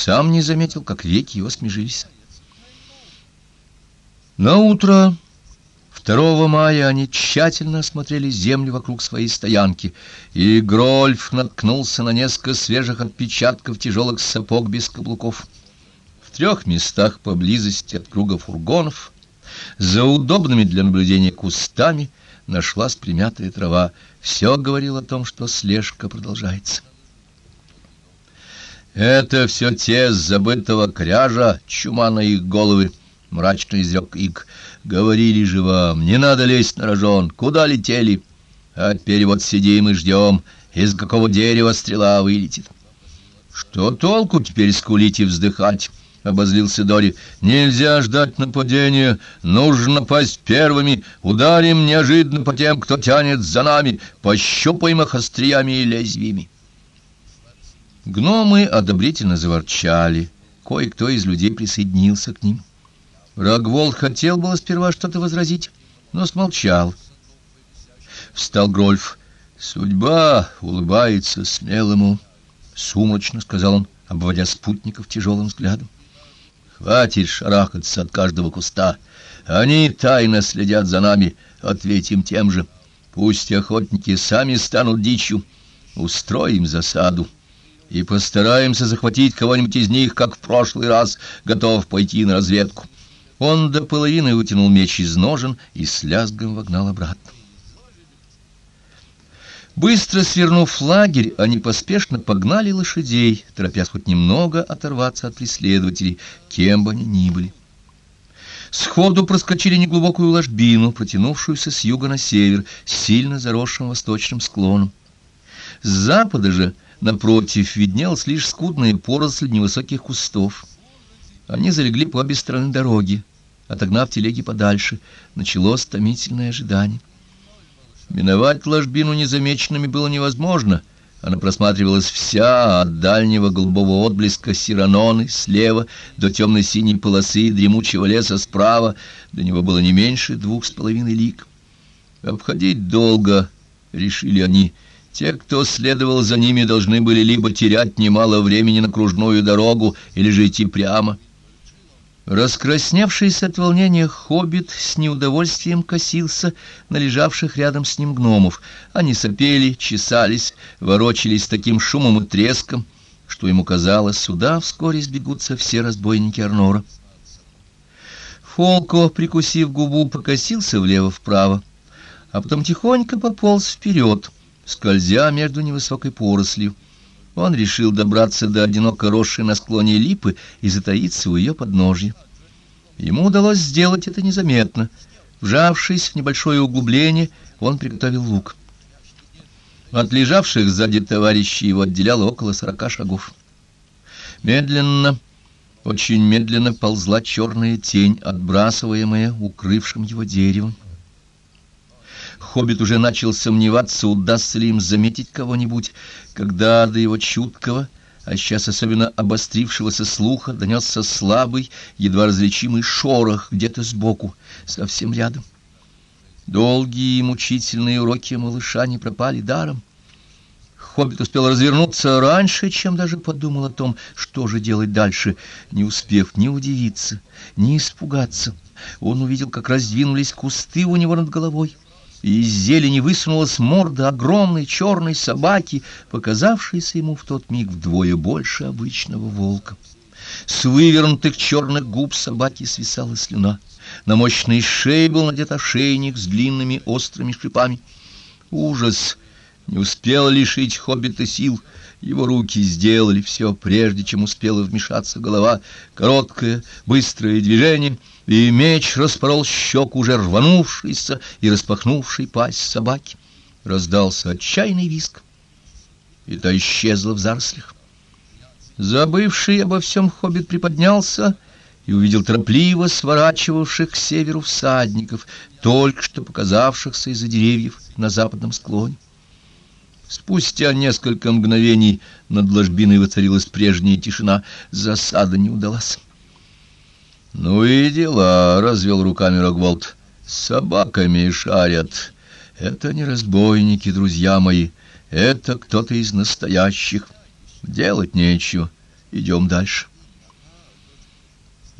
сам не заметил, как веки его смежились. На утро 2 мая они тщательно осмотрели землю вокруг своей стоянки, и Грольф наткнулся на несколько свежих отпечатков тяжелых сапог без каблуков. В трех местах поблизости от круга фургонов, за удобными для наблюдения кустами, нашлась примятая трава. Все говорило о том, что слежка продолжается. «Это все те забытого кряжа, чума на их головы», — мрачно изрек Ик. Говорили же вам, не надо лезть на рожон, куда летели? А теперь вот сидим и ждем, из какого дерева стрела вылетит. Что толку теперь скулить и вздыхать? — обозлился Дори. — Нельзя ждать нападения, нужно пасть первыми, ударим неожиданно по тем, кто тянет за нами, пощупаем их остриями и лезвиями. Гномы одобрительно заворчали, кое-кто из людей присоединился к ним. Рогволд хотел было сперва что-то возразить, но смолчал. Встал Грольф. «Судьба улыбается смелому», — сумрачно сказал он, обводя спутников тяжелым взглядом. «Хватит шарахаться от каждого куста. Они тайно следят за нами. Ответим тем же. Пусть охотники сами станут дичью. Устроим засаду» и постараемся захватить кого-нибудь из них, как в прошлый раз, готов пойти на разведку. Он до половины вытянул меч из ножен и с лязгом вогнал обратно. Быстро свернув лагерь, они поспешно погнали лошадей, торопясь хоть немного оторваться от преследователей, кем бы они ни были. Сходу проскочили неглубокую ложбину, протянувшуюся с юга на север, сильно заросшим восточным склоном. С запада же, напротив, виднелась лишь скудная поросль невысоких кустов. Они залегли по обе стороны дороги, отогнав телеги подальше, началось томительное ожидание. Миновать ложбину незамеченными было невозможно. Она просматривалась вся, от дальнего голубого отблеска Сираноны слева до темной синей полосы дремучего леса справа. До него было не меньше двух с половиной лик. Обходить долго, решили они. Те, кто следовал за ними, должны были либо терять немало времени на кружную дорогу, или же идти прямо. Раскрасневшийся от волнения хоббит с неудовольствием косился на лежавших рядом с ним гномов. Они сопели, чесались, ворочались таким шумом и треском, что ему казалось, сюда вскоре сбегутся все разбойники Арнора. Фолко, прикусив губу, покосился влево-вправо, а потом тихонько пополз вперед, скользя между невысокой порослью. Он решил добраться до одиноко росшей на склоне липы и затаиться у ее подножья. Ему удалось сделать это незаметно. Вжавшись в небольшое углубление, он приготовил лук. От лежавших сзади товарищей его отделяло около сорока шагов. Медленно, очень медленно ползла черная тень, отбрасываемая укрывшим его деревом. Хоббит уже начал сомневаться, удастся ли им заметить кого-нибудь, когда до его чуткого, а сейчас особенно обострившегося слуха, донесся слабый, едва различимый шорох где-то сбоку, совсем рядом. Долгие и мучительные уроки малыша не пропали даром. Хоббит успел развернуться раньше, чем даже подумал о том, что же делать дальше, не успев ни удивиться, ни испугаться. Он увидел, как раздвинулись кусты у него над головой и из зелени высунулась морда огромной черной собаки, показавшейся ему в тот миг вдвое больше обычного волка. С вывернутых черных губ собаки свисала слюна. На мощной шее был надет ошейник с длинными острыми шипами. Ужас! Не успел лишить хоббита сил — его руки сделали все, прежде чем успела вмешаться голова. Короткое, быстрое движение, и меч распорол щеку уже рванувшийся и распахнувший пасть собаки. Раздался отчаянный виск, и та исчезла в зарослях. Забывший обо всем хоббит приподнялся и увидел торопливо сворачивавших к северу всадников, только что показавшихся из-за деревьев на западном склоне. Спустя несколько мгновений над ложбиной воцарилась прежняя тишина. Засада не удалась. «Ну и дела», — развел руками Рогволд. «Собаками шарят. Это не разбойники, друзья мои. Это кто-то из настоящих. Делать нечего. Идем дальше.